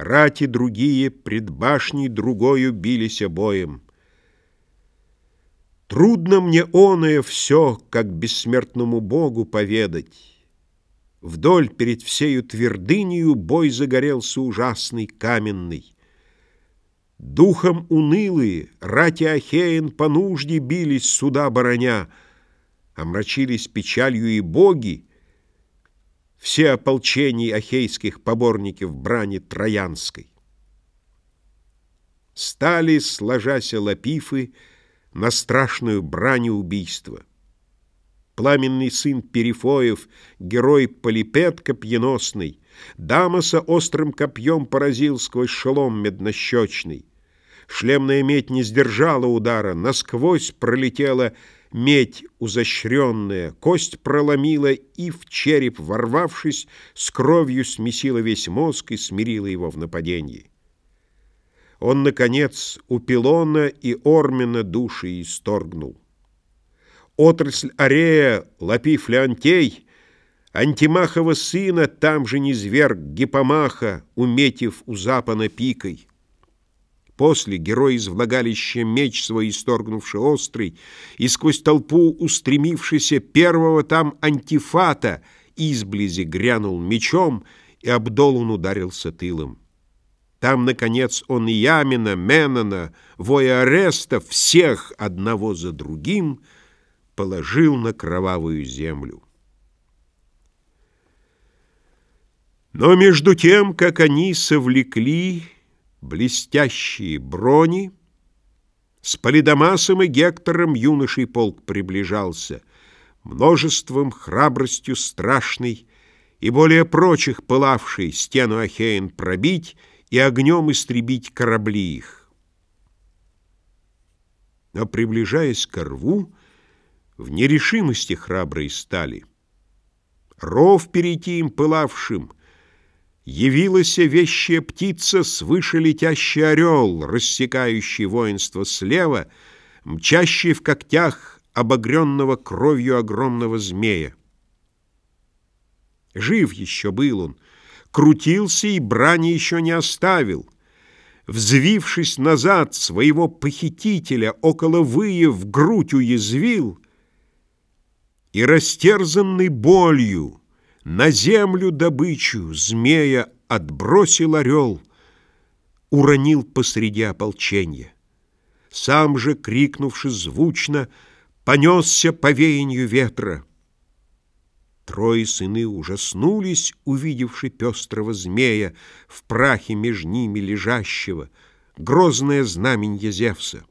Рати другие пред башней другою бились обоим. Трудно мне оное все, как бессмертному Богу поведать. Вдоль перед всею твердынею бой загорелся ужасный, каменный. Духом унылые рати Ахеин по нужде бились суда бороня, омрачились печалью и боги, все ополчений ахейских поборники в брани троянской. Стали, сложася лапифы, на страшную брань убийства. Пламенный сын Перифоев, герой Полипет копьеносный, Дамоса острым копьем поразил сквозь шелом меднощечный. Шлемная медь не сдержала удара, насквозь пролетела медь узощренная, кость проломила и, в череп ворвавшись, с кровью смесила весь мозг и смирила его в нападении. Он, наконец, у Пилона и Ормина души исторгнул. Отрасль Арея, Лапиф Леонтей, Антимахова сына там же не зверг Гипомаха, уметив у запана пикой. После герой из влагалища меч свой исторгнувший острый, и сквозь толпу устремившийся первого там антифата изблизи грянул мечом, и Абдолун ударился тылом. Там, наконец, он и Ямина, Менона, воя Ареста, всех одного за другим положил на кровавую землю. Но между тем, как они совлекли блестящие брони, с Полидамасом и Гектором юношей полк приближался, множеством храбростью страшной и более прочих пылавший стену Ахеин пробить и огнем истребить корабли их. Но, приближаясь к рву, в нерешимости храбрые стали. Ров перейти им пылавшим — Явилась вещая птица, свыше летящий орел, рассекающий воинство слева, мчащий в когтях обогренного кровью огромного змея. Жив еще был он, крутился и брани еще не оставил. Взвившись назад, своего похитителя около вые в грудь уязвил и, растерзанный болью, на землю добычу змея отбросил орел, Уронил посреди ополченья. Сам же, крикнувши звучно, Понесся по веянию ветра. Трое сыны ужаснулись, увидевши пестрого змея В прахе меж ними лежащего, Грозное знаменье Зевса.